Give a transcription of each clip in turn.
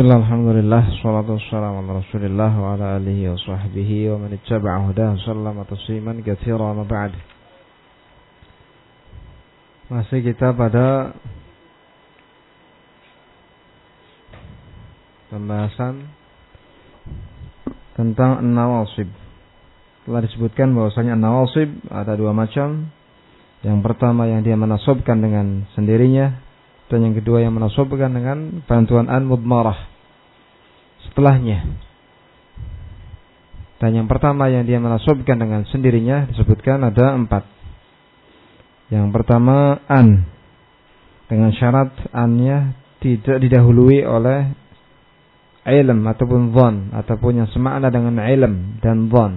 Bismillah, alhamdulillah, salatu wassalamu ala rasulillah wa ala alihi wa sahbihi wa man ittaba'a hudah ba'd. Masih kita pada pembahasan tentang nawasib. Telah disebutkan bahwasanya nawasib ada dua macam. Yang pertama yang dia menasabkan dengan sendirinya dan yang kedua yang menasabkan dengan bantuan an mudmarah setelahnya. Dan yang pertama yang dia menasabkan dengan sendirinya disebutkan ada empat. Yang pertama an dengan syarat annya tidak didahului oleh ilm ataupun dhon ataupun yang semakna dengan ilm dan dhon.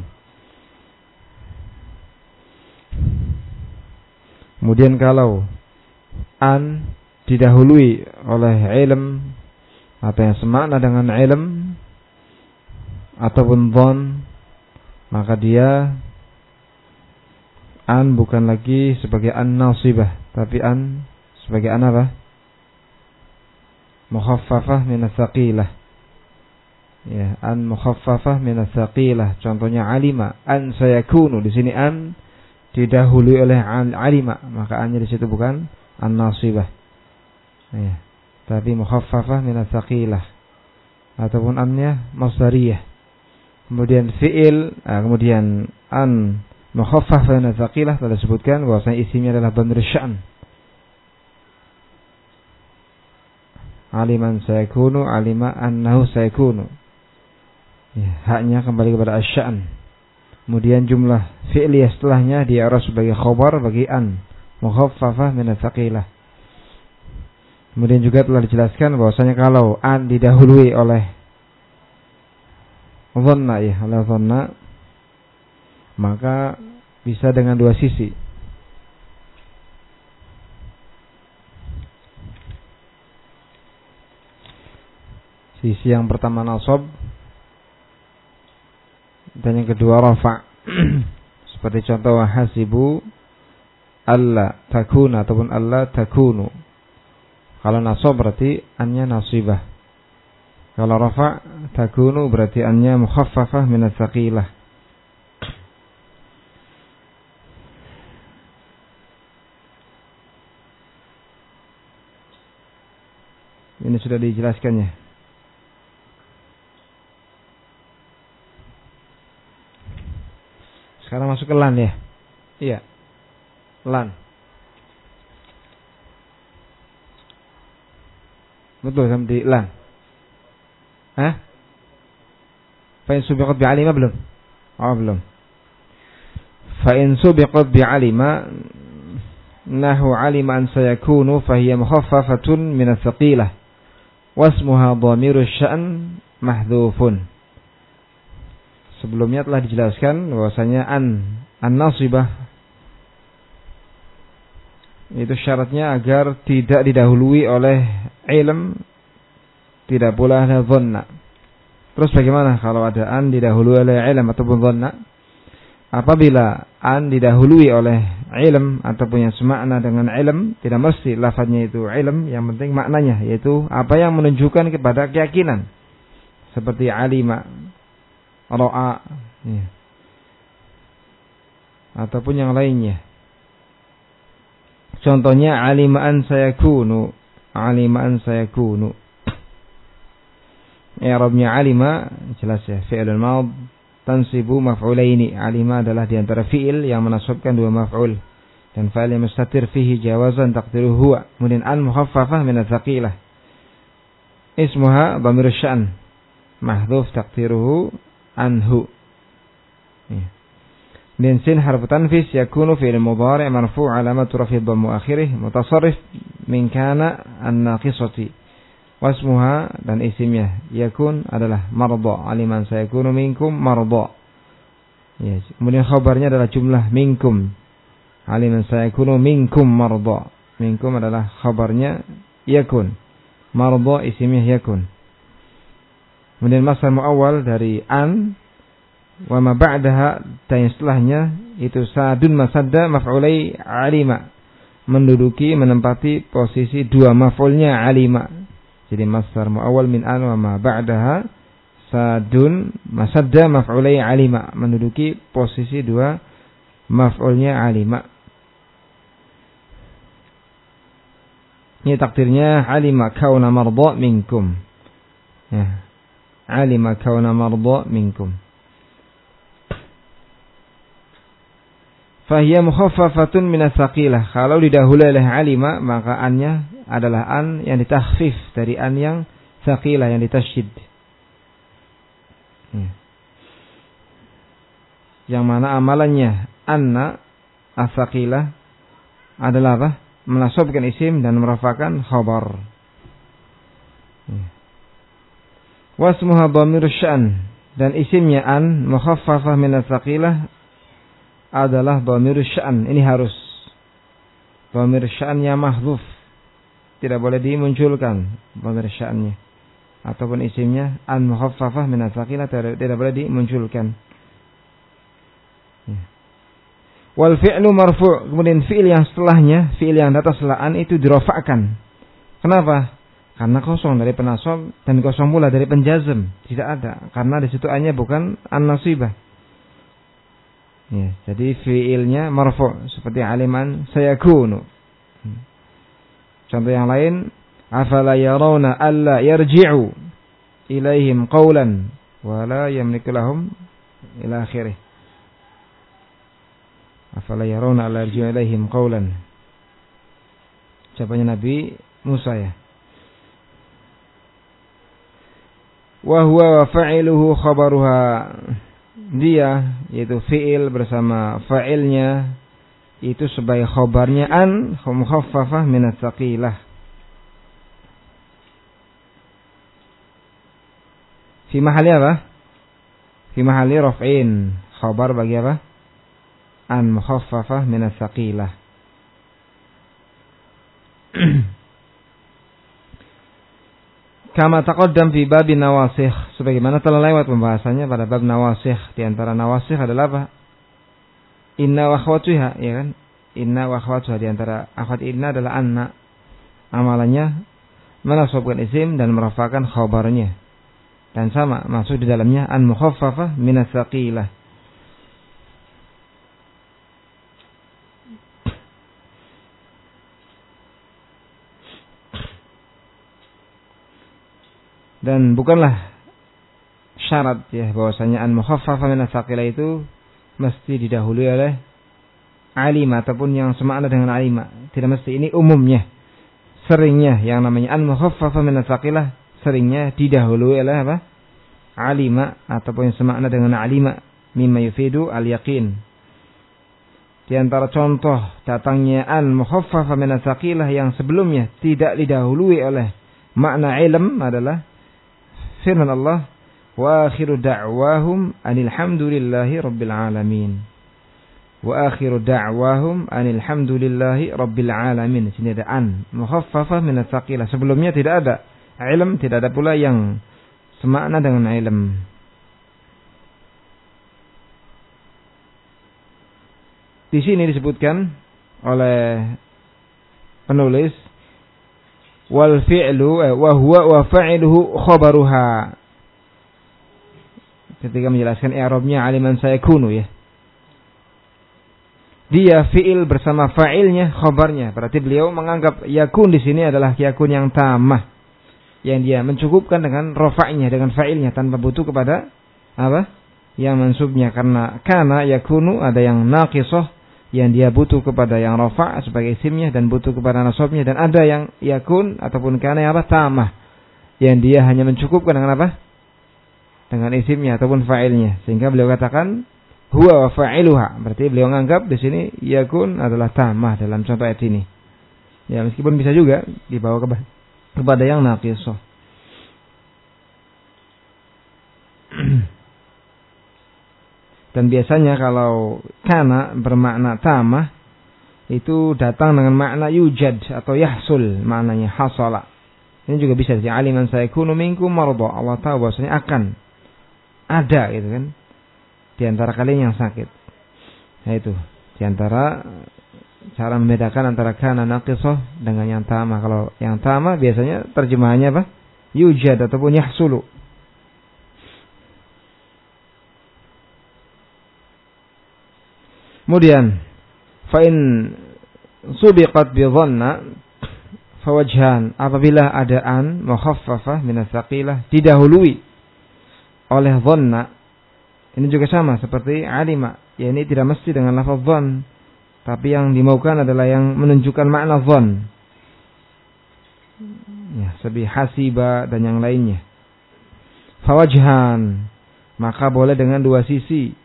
Kemudian kalau an didahului oleh ilm atau yang semakna dengan ilm ataupun dhon maka dia an bukan lagi sebagai an nasibah tapi an sebagai an apa? Mukhaffafah min ya an mukhaffafah min tsaqilah contohnya alima an sayakunu. Di sini an didahului oleh alima. Maka annya di situ bukan an nasibah. Ya. Tapi mukhaffafah min tsaqilah ataupun annya masdariyah. Kemudian fi'il, nah, kemudian an mukhaffafah min tsaqilah telah disebutkan bahwasanya isinya adalah dhamir sya'n. Aliman sayakunu, alima annahu sayakunu. Ya, haknya kembali kepada asyan. Kemudian jumlah fi'liyah setelahnya dia sebagai khobar bagi an. Mukhaffafah min tsaqilah. Kemudian juga telah dijelaskan bahwasanya kalau an didahului oleh dhanna ya, oleh dhanna maka bisa dengan dua sisi. Sisi yang pertama nasab dan yang kedua rafa. Seperti contoh hasibu alla takuna ataupun alla takunu kalau nasab berarti annya nasibah. Kalau rafa takunu berarti annya mukhaffafah min tsaqilah. Ini sudah dijelaskannya. Sekarang masuk ke lan ya. Iya. Lan. Betul sama di lan. Hah? Fa'in subiqat bi'alima belum? Oh belum. Fa'in subiqat bi'alima nahu alima an sayakunu fahiya mukhaffafatun min al-thaqilah wasmuha dhamiru sya'n mahdhufun. Sebelumnya telah dijelaskan bahwasanya an an-nasibah itu syaratnya agar tidak didahului oleh ilm, tidak pula ada dhanna. Terus bagaimana kalau ada an didahului oleh ilm ataupun dhanna? Apabila an didahului oleh ilm ataupun yang semakna dengan ilm, tidak mesti lafadznya itu ilm, yang penting maknanya yaitu apa yang menunjukkan kepada keyakinan. Seperti alima, ro'a, ya. ataupun yang lainnya. Contohnya alimaan saya kunu. Alimaan saya kunu. I'rabnya alima jelas ya fi'lul maud tansibu maf'ulaini. Alima adalah di antara fi'il yang menasabkan dua maf'ul dan fa'il yang mustatir fihi jawazan taqdiru huwa. Kemudian an mukhaffafah min ats-tsaqilah. Ismuha dhamir sya'n. Mahdhuf taqdiruhu anhu. Ya. من سين حرف تنفيس يكون في المضارع مرفوع علامة رفع الضم آخره متصرف من كان الناقصة واسمها dan isimnya yakun adalah marda aliman sayakunu minkum marda ya kemudian khabarnya adalah jumlah minkum aliman sayakunu minkum marda minkum adalah khabarnya yakun marda isimnya yakun kemudian masal muawwal dari an wa ma ba'daha dan setelahnya itu sadun masadda maf'ulai alima menduduki menempati posisi dua maf'ulnya alima Jadi masdar muawwal min an wa ma ba'daha sadun masadda maf'ulai alima menduduki posisi dua maf'ulnya alima. Ini takdirnya alima kauna marda minkum. Ya. Alima kauna marda minkum. Fahiyya mukhaffafatun minas saqilah. Kalau didahului oleh alima, maka annya adalah an yang ditakhfif dari an yang saqilah, yang ditasyid. Hmm. Yang mana amalannya anna asakilah adalah apa? Menasobkan isim dan merafakan khabar. Hmm. Wasmuha dhamir syan dan isimnya an mukhaffafah min asakilah adalah dhamir syan. Ini harus dhamir yang mahdzuf. Tidak boleh dimunculkan dhamir syannya ataupun isimnya an mukhaffafah min asaqila tidak, tidak boleh dimunculkan. Ya. Wal fi'lu marfu' kemudian fi'il yang setelahnya, fi'il yang atas setelah an itu dirofakkan. Kenapa? Karena kosong dari penasob dan kosong pula dari penjazm. Tidak ada. Karena di situ annya bukan an-nasibah. Ya, jadi fi'ilnya marfu' seperti aliman sayakunu. Hmm. Contoh yang lain afala yarawna alla yarji'u ilaihim qawlan wa la yamliku lahum ila akhirih afala yarawna alla yarji'u ilaihim qawlan ucapannya Nabi Musa ya wa huwa wa fa'iluhu khabaruha dia yaitu fi'il bersama fa'ilnya itu sebagai khabarnya an mukhaffafah min tsaqilah Fi mahali apa? Fi mahali raf'in. Khabar bagi apa? An mukhaffafah min as-saqilah. Kama taqaddam fi bab nawasikh sebagaimana telah lewat pembahasannya pada bab nawasikh di antara nawasikh adalah apa? Inna wa akhwatuha ya kan? Inna wa akhwatuha di antara akhwat inna adalah anna. Amalannya menasabkan isim dan merafakan khabarnya dan sama masuk di dalamnya an mukhaffafah minas saqilah dan bukanlah syarat ya bahwasanya an mukhaffafah minas saqilah itu mesti didahului oleh alima ataupun yang semakna dengan alima tidak mesti ini umumnya seringnya yang namanya an mukhaffafah minas saqilah seringnya didahului oleh apa? Alima ataupun yang semakna dengan alima mimma yufidu al yakin. Di antara contoh datangnya an mukhaffafa min yang sebelumnya tidak didahului oleh makna ilm adalah firman Allah wa akhiru da'wahum anil hamdulillahi rabbil alamin. Wa akhiru da'wahum anil hamdulillahi rabbil alamin. Sini ada an mukhaffafa min Sebelumnya tidak ada ilm tidak ada pula yang semakna dengan ilm. Di sini disebutkan oleh penulis wal fi'lu eh, wa huwa wa fa'iluhu khabaruha. Ketika menjelaskan i'rabnya aliman sayakunu ya. Dia fi'il bersama fa'ilnya khabarnya. Berarti beliau menganggap yakun di sini adalah yakun yang tamah yang dia mencukupkan dengan rofaknya dengan fa'ilnya tanpa butuh kepada apa yang mansubnya karena karena yakunu ada yang naqisah yang dia butuh kepada yang rofa sebagai isimnya dan butuh kepada nasabnya. Dan ada yang yakun ataupun kana apa tamah. Yang dia hanya mencukupkan dengan apa? Dengan isimnya ataupun fa'ilnya. Sehingga beliau katakan huwa wa fa'iluha. Berarti beliau menganggap di sini yakun adalah tamah dalam contoh ayat ini. Ya meskipun bisa juga dibawa ke kepada yang naqisah. Dan biasanya kalau kana bermakna tamah itu datang dengan makna yujad atau yahsul maknanya hasala. Ini juga bisa jadi aliman saya kunu minkum. Allah tahu bahwasanya akan ada gitu kan di antara kalian yang sakit. Nah itu di antara cara membedakan antara kana naqisah dengan yang tama. Kalau yang tama biasanya terjemahannya apa? yujad ataupun yahsulu. Kemudian fa'in subiqat bi dhanna fawajhan apabila adaan mukhaffafah min tsaqilah didahului oleh dhanna ini juga sama seperti alima ya ini tidak mesti dengan lafaz dhann tapi yang dimaukan adalah yang menunjukkan makna dhann. Ya sebi hasiba dan yang lainnya. Fawajhan maka boleh dengan dua sisi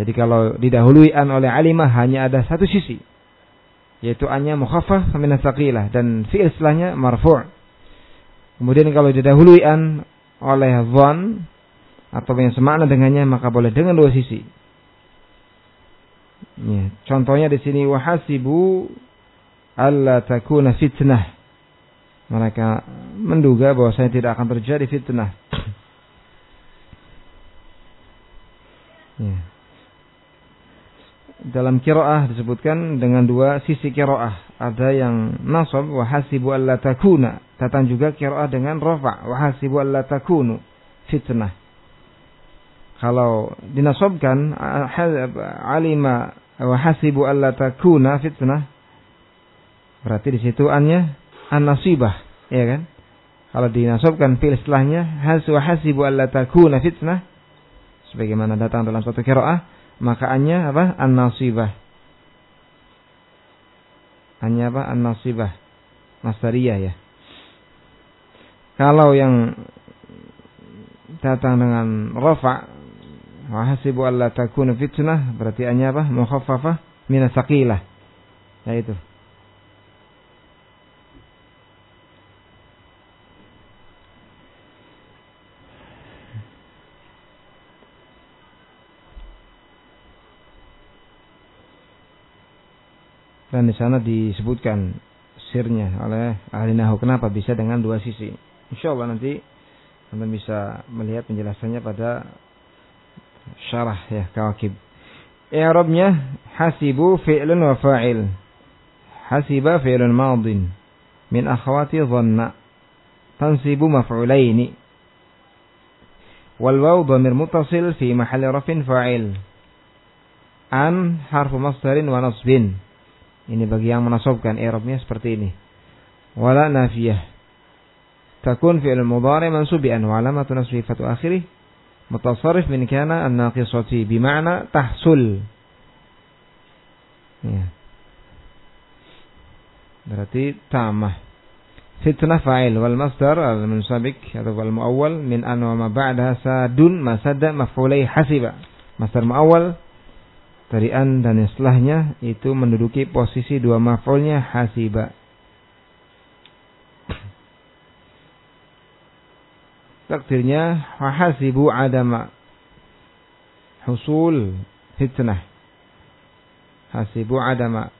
jadi kalau didahului an oleh alimah hanya ada satu sisi. Yaitu annya mukhaffaf min saqilah dan fi'il setelahnya marfu'. Kemudian kalau didahului an oleh dhan atau yang semakna dengannya maka boleh dengan dua sisi. Ya, contohnya di sini wahasibu alla takuna fitnah. Mereka menduga bahwasanya tidak akan terjadi fitnah. ya dalam kiroah disebutkan dengan dua sisi kiroah. Ada yang nasab wa hasibu alla takuna. Datang juga kiroah dengan rofa wa hasibu alla takunu fitnah. Kalau dinasobkan alima wa hasibu alla takuna fitnah berarti di situ annya an-nasibah, ya kan? Kalau dinasobkan fil setelahnya hasu hasibu alla takuna fitnah sebagaimana datang dalam satu kiroah maka annya apa? An-nasibah. Hanya apa? An-nasibah. Masdariyah ya. Kalau yang datang dengan rafa wa hasibu alla takuna fitnah berarti hanya apa? Mukhaffafah min saqilah. Yaitu Dan di sana disebutkan sirnya oleh ahli nahu. Kenapa bisa dengan dua sisi? Insya Allah nanti anda bisa melihat penjelasannya pada syarah ya kawakib. I'rabnya hasibu fi'lun wa fa'il. Hasiba fi'lun madin min akhwati dhanna. Tansibu maf'ulaini. Wal waw dhamir muttasil fi mahalli rafin fa'il. An harfu masdarin wa nasbin. Ini bagi yang menasobkan i'rabnya seperti ini. Wala nafiyah. Takun fi'il mudhari mansubi an wa alamatu nasbi fatu akhirih mutasarrif min kana an-naqisati bima'na tahsul. Ya. Berarti tamah. Fitnah fa'il wal masdar al munsabik atau wal muawwal min an wa ma ba'daha sadun masadda maf'ulai hasiba. Masdar muawwal dari an dan yang setelahnya itu menduduki posisi dua maf'ulnya hasiba. Takdirnya hasibu adama husul fitnah. Hasibu adama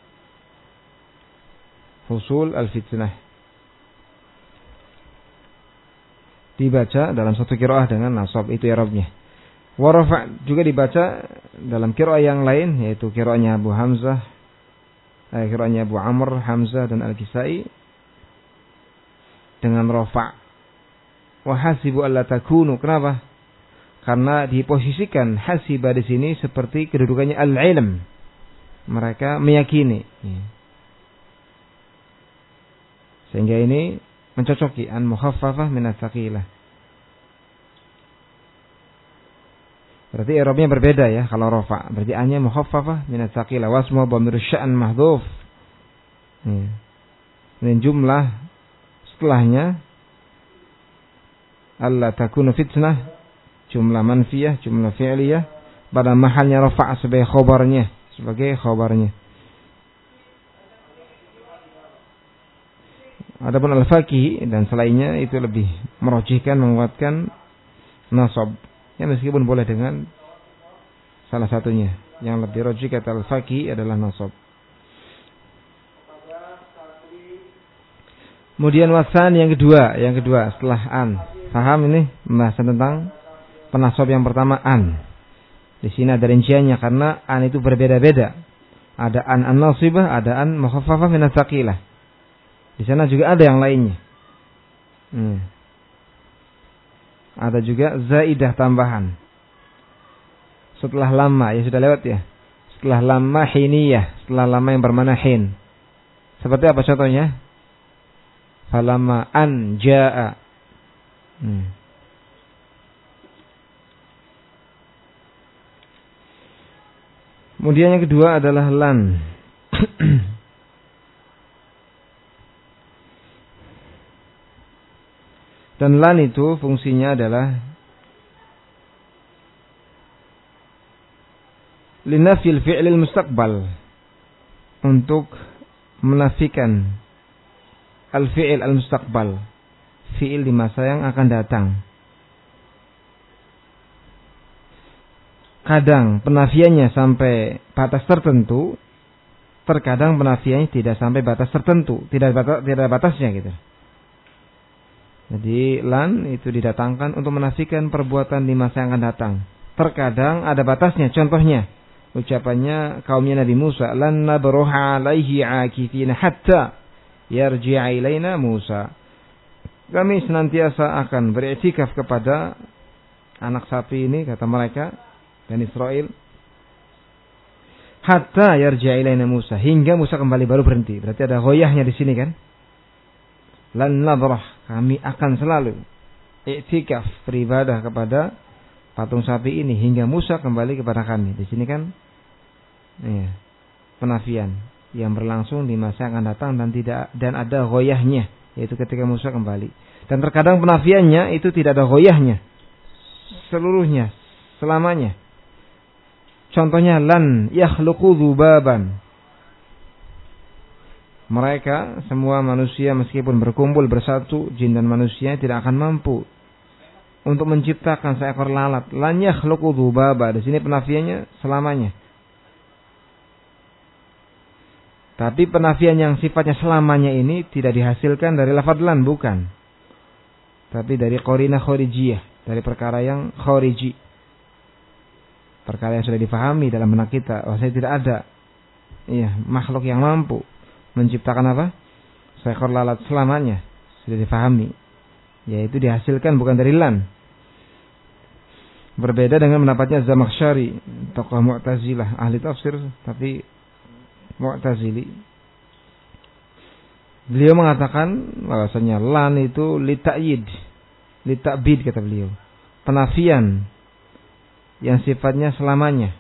husul al-fitnah. Dibaca dalam satu kiroah dengan nasab itu ya Rabbnya. Warafa juga dibaca dalam kira yang lain yaitu kiranya Abu Hamzah, eh, kiranya Abu Amr, Hamzah dan Al-Kisai dengan rafa. Wahasibu alla takunu. Kenapa? Karena diposisikan hasiba di sini seperti kedudukannya al-ilm. Mereka meyakini. Sehingga ini mencocoki an mukhaffafah min Berarti i'rabnya berbeda ya kalau rofa. Berarti hanya mukhaffafah min tsaqila wasmu dhamir sya'an mahdhuf. Ya. Dan jumlah setelahnya Allah takunu fitnah jumlah manfiyah, jumlah fi'liyah pada mahalnya rafa sebagai khobarnya, sebagai khobarnya. Adapun al-faqih dan selainnya itu lebih merojihkan menguatkan nasab Ya meskipun boleh dengan salah satunya. Yang lebih rojik kata al-faqih adalah nasab. Kemudian wasan yang kedua, yang kedua setelah an. Paham ini pembahasan tentang penasab yang pertama an. Di sini ada rinciannya karena an itu berbeda-beda. Ada an an nasibah, ada an mukhaffafah min Di sana juga ada yang lainnya. Hmm. Ada juga zaidah tambahan. Setelah lama, ya sudah lewat ya. Setelah lama hiniyah, setelah lama yang bermana hin. Seperti apa contohnya? Falama an jaa. Hmm. Kemudian yang kedua adalah lan. Dan lan itu fungsinya adalah linafil fi'lil mustaqbal. Untuk menafikan al-fi'il al-mustaqbal fi'il di masa yang akan datang. Kadang penafiannya sampai batas tertentu terkadang penafiannya tidak sampai batas tertentu tidak batas, tidak batasnya gitu jadi lan itu didatangkan untuk menafikan perbuatan di masa yang akan datang. Terkadang ada batasnya contohnya ucapannya kaumnya Nabi Musa lan nabruha alaihi akifina hatta yarji'a ilaina Musa. Kami senantiasa akan beriktikaf kepada anak sapi ini kata mereka dan Israel hatta yarji'a ilaina Musa. Hingga Musa kembali baru berhenti. Berarti ada goyahnya di sini kan lan nabrah kami akan selalu iktikaf beribadah kepada patung sapi ini hingga Musa kembali kepada kami. Di sini kan ya, penafian yang berlangsung di masa yang akan datang dan tidak dan ada goyahnya yaitu ketika Musa kembali. Dan terkadang penafiannya itu tidak ada goyahnya seluruhnya selamanya. Contohnya lan yakhluqu dzubaban. Mereka semua manusia meskipun berkumpul bersatu jin dan manusia tidak akan mampu untuk menciptakan seekor lalat. Lan yakhluqu dzubaba. Di sini penafiannya selamanya. Tapi penafian yang sifatnya selamanya ini tidak dihasilkan dari lafadz lan bukan. Tapi dari korina khorijiyah, dari perkara yang khoriji. Perkara yang sudah difahami dalam benak kita. Oh, saya tidak ada iya, makhluk yang mampu menciptakan apa? Seekor lalat selamanya. Sudah difahami yaitu dihasilkan bukan dari lan. Berbeda dengan pendapatnya Zamakhsyari, tokoh Mu'tazilah, ahli tafsir tapi Mu'tazili. Beliau mengatakan bahwasanya lan itu lita'yid, lita'bid kata beliau. Penafian yang sifatnya selamanya.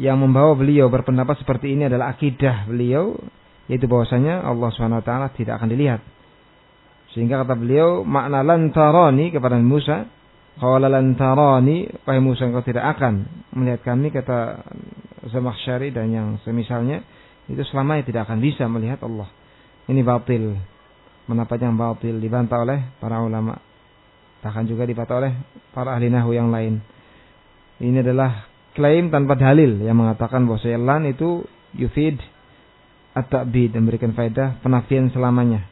Yang membawa beliau berpendapat seperti ini adalah akidah beliau yaitu bahwasanya Allah Swt tidak akan dilihat sehingga kata beliau makna lantarani kepada Musa, qala lantarani wahai Musa engkau tidak akan melihat kami kata Zamakhsyari dan yang semisalnya itu selamanya tidak akan bisa melihat Allah. Ini batil. Menapa yang batil dibantah oleh para ulama. Bahkan juga dibantah oleh para ahli nahu yang lain. Ini adalah klaim tanpa dalil yang mengatakan bahwa lan itu yufid at-ta'bid memberikan faedah penafian selamanya.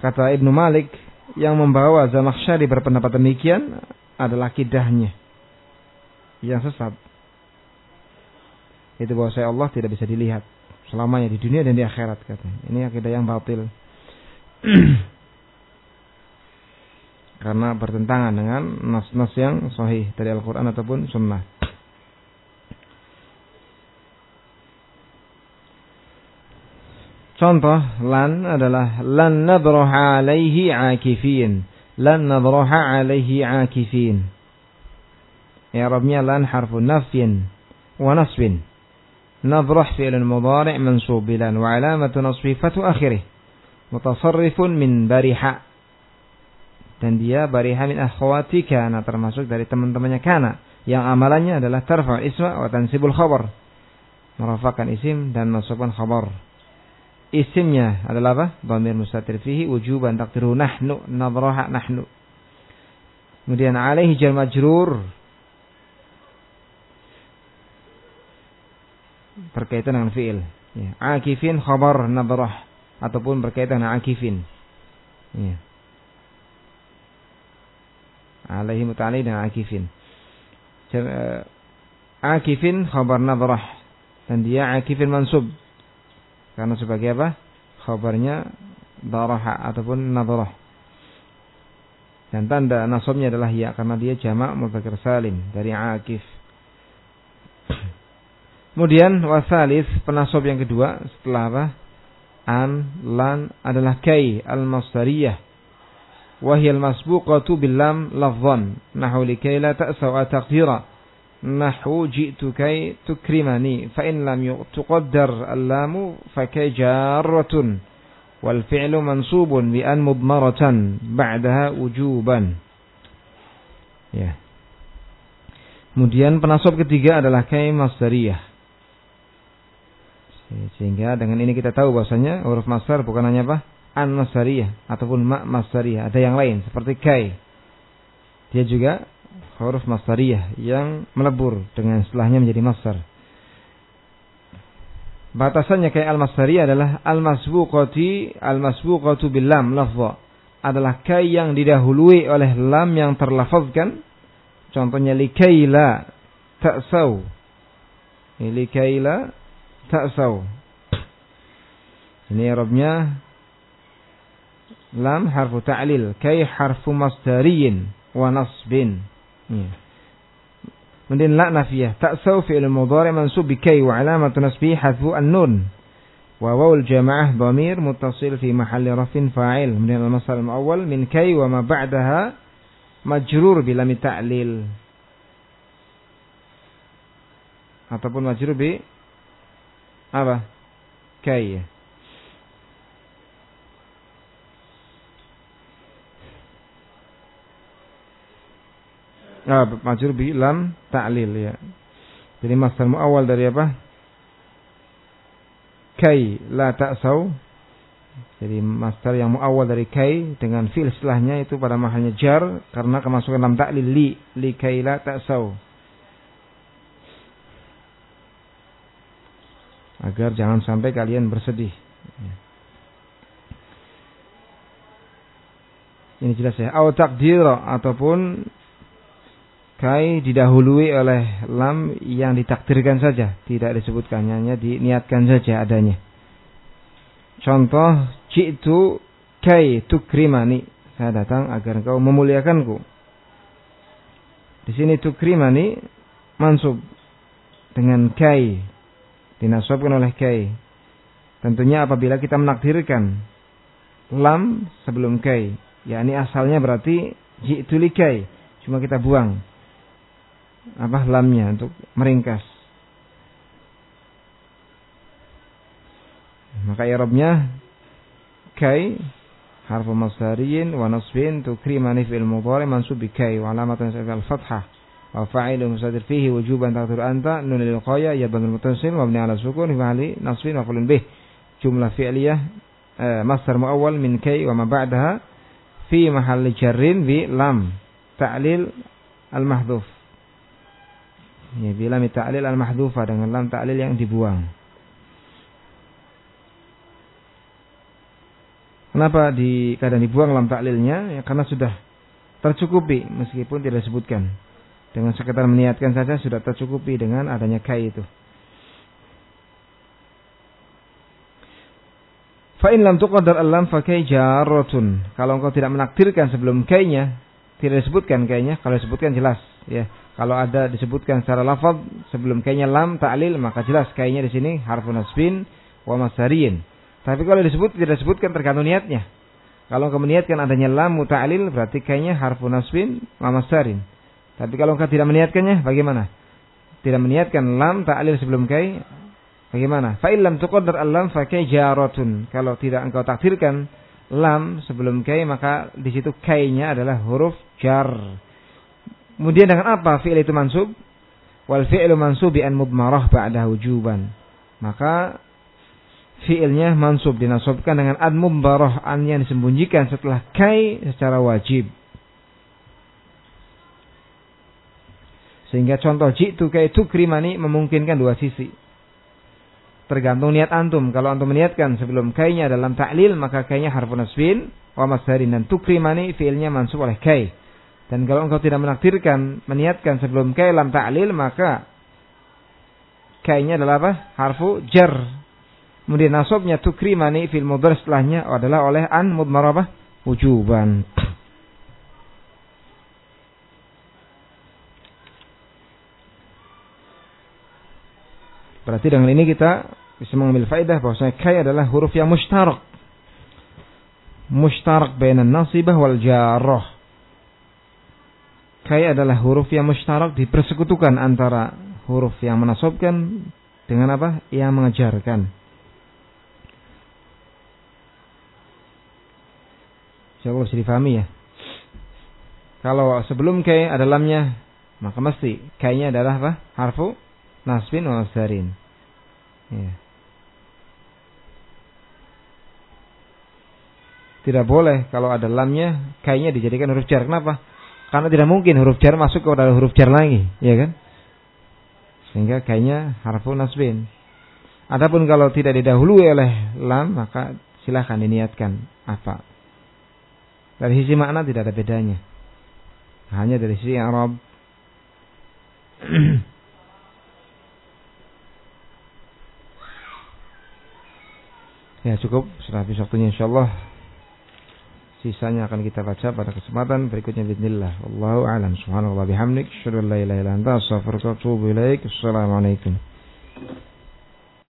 Kata Ibnu Malik, yang membawa Zamakhsyari berpendapat demikian adalah kidahnya yang sesat. Itu bahwa saya Allah tidak bisa dilihat selamanya di dunia dan di akhirat katanya. Ini akidah yang batil. Karena bertentangan dengan nas-nas yang sahih dari Al-Quran ataupun Sunnah. Contoh lan adalah lan nadroha alaihi akifin. Lan nadroha alaihi akifin. I'rabnya lan harfu nafyin wa nasbin. Fi'l mudhari' mansub bilan wa alamatu nasbi fatu akhirih. Mutasarrifun min bariha. Dan dia bariha min akhwati kana termasuk dari teman-temannya kana yang amalannya adalah tarfa isma wa tansibul khabar. Merafakan isim dan masukkan khabar isimnya adalah apa? Dhamir mustatir fihi wujuban takdiru nahnu nadraha nahnu. Kemudian alaihi jar majrur berkaitan dengan fiil. Ya. Akifin khabar nadrah ataupun berkaitan dengan akifin. Ya. Alaihi muta'ali dengan akifin. Uh, akifin khabar nadrah dan dia akifin mansub karena sebagai apa? Khabarnya daraha ataupun nadarah. Dan tanda nasabnya adalah ya karena dia jamak mudzakkar salim dari akif. Kemudian wasalis penasab yang kedua setelah apa? An, lan adalah kai al-masdariyah. Wahiyal masbuqatu bil lam lafzan. Nahu likay la ta'saw taqdira. Nahu ji'tu kay tukrimani. Fa in lam tuqaddar al-lamu fa kay jarratun. Wal fi'lu mansubun bi an mudmaratan ba'daha wujuban. Ya. Kemudian penasab ketiga adalah kai masdariyah. Sehingga dengan ini kita tahu bahwasanya huruf masdar bukan hanya apa? An masdariyah ataupun ma masdariyah, ada yang lain seperti kai. Dia juga huruf masdariyah yang melebur dengan setelahnya menjadi masdar. Batasannya kayak al-masdariyah adalah al-masbuqati al-masbuqatu bil lam lafza. Adalah kai yang didahului oleh lam yang terlafazkan. Contohnya likaila ta'sau. Likaila ta'saw. Ini Arabnya lam harfu ta'lil, kai harfu masdariyin wa nasbin. Ya. Kemudian la nafiyah, ta'saw fi'il mudhari mansub bi kai wa alamatu nasbihi hadfu an-nun. Wa wawul jama'ah dhamir muttasil fi mahalli rafin fa'il. Kemudian al-masal al-awwal min kai wa ma ba'daha majrur bi lam ta'lil. Ataupun majrur bi apa? Kai. Ah, majur bi lam ta'lil ya. Jadi masdar awal dari apa? Kai la ta'sau. Jadi masdar yang awal dari kai dengan fil setelahnya itu pada mahalnya jar karena kemasukan lam ta'lil li li kai la ta'sau. agar jangan sampai kalian bersedih. Ya. Ini jelas ya. Au takdir ataupun kai didahului oleh lam yang ditakdirkan saja, tidak disebutkan hanya diniatkan saja adanya. Contoh jitu kai tukrimani. Saya datang agar engkau memuliakanku. Di sini tukrimani mansub dengan kai dinasabkan oleh kai. Tentunya apabila kita menakdirkan lam sebelum kai, yakni asalnya berarti ji'tu kai, cuma kita buang apa lamnya untuk meringkas. Maka ya i'rabnya kai harfu masdariyin wa nasbin tukrimani fil mudhari mansub bi kai wa alamatan al fathah wa fa'ilu musadir fihi wujuban taqdir anta nun lil qaya ya banul mutasil mabni ala sukun wa ali nasbin wa qulun bih jumlah fi'liyah eh, masdar muawwal min kai wa ma ba'daha fi mahalli jarrin bi lam ta'lil al mahdhuf ya bila ta'lil al-mahdhufa dengan lam ta'lil yang dibuang. Kenapa di kadang dibuang lam ta'lilnya? Ya, karena sudah tercukupi meskipun tidak disebutkan. Dengan sekedar meniatkan saja sudah tercukupi dengan adanya kai itu. Fa in lam tuqaddar al-lam fa kai jarratun. Kalau engkau tidak menakdirkan sebelum kainya, tidak disebutkan kainya, kalau disebutkan jelas ya. Kalau ada disebutkan secara lafaz sebelum kainya lam ta'lil maka jelas kainya di sini harfun nasbin wa masariyin. Tapi kalau disebut tidak disebutkan tergantung niatnya. Kalau engkau meniatkan adanya lam muta'lil berarti kainya harfun nasbin wa masarin. Tapi kalau engkau tidak meniatkannya, bagaimana? Tidak meniatkan lam ta'lil sebelum kai, bagaimana? Fa illam tuqaddar al-lam fa jaratun. Kalau tidak engkau takdirkan lam sebelum kai, maka di situ kai-nya adalah huruf jar. Kemudian dengan apa fi'il itu mansub? Wal fi'lu mansub bi an mudmarah ba'da wujuban. Maka fi'ilnya mansub dinasabkan dengan an mudmarah an yang disembunyikan setelah kai secara wajib. Sehingga contoh jitu kayak tukrimani memungkinkan dua sisi. Tergantung niat antum. Kalau antum meniatkan sebelum kainya dalam ta'lil, maka kainya harfun nasbin, wa masdarin. Dan tukrimani fiilnya mansub oleh kai. Dan kalau engkau tidak menakdirkan, meniatkan sebelum kai lam ta'lil, maka kainya adalah apa? Harfu jar. Kemudian nasobnya tukrimani fil mudar setelahnya adalah oleh an mudmar apa? Ujuban. Berarti dengan ini kita bisa mengambil faedah bahwasanya kai adalah huruf yang mustarak. Mustarak bainan nasibah wal jarrah Kai adalah huruf yang mustarak dipersekutukan antara huruf yang menasobkan dengan apa? Yang mengajarkan. Insyaallah bisa difahami ya. Kalau sebelum kai ada lamnya, maka mesti kainya adalah apa? Harfu nasbin wa nasdarin. Ya. Tidak boleh kalau ada lamnya kainya dijadikan huruf jar. Kenapa? Karena tidak mungkin huruf jar masuk ke dalam huruf jar lagi, ya kan? Sehingga kayaknya harfu nasbin. Adapun kalau tidak didahului oleh lam, maka silahkan diniatkan apa. Dari sisi makna tidak ada bedanya. Hanya dari sisi Arab. ya cukup, sudah habis waktunya insyaallah. Sisanya akan kita baca pada kesempatan berikutnya bismillah. Wallahu a'lam. Subhanallah bihamdik, asyhadu an la ilaha illa anta, astaghfiruka wa atubu ilaik. Assalamualaikum.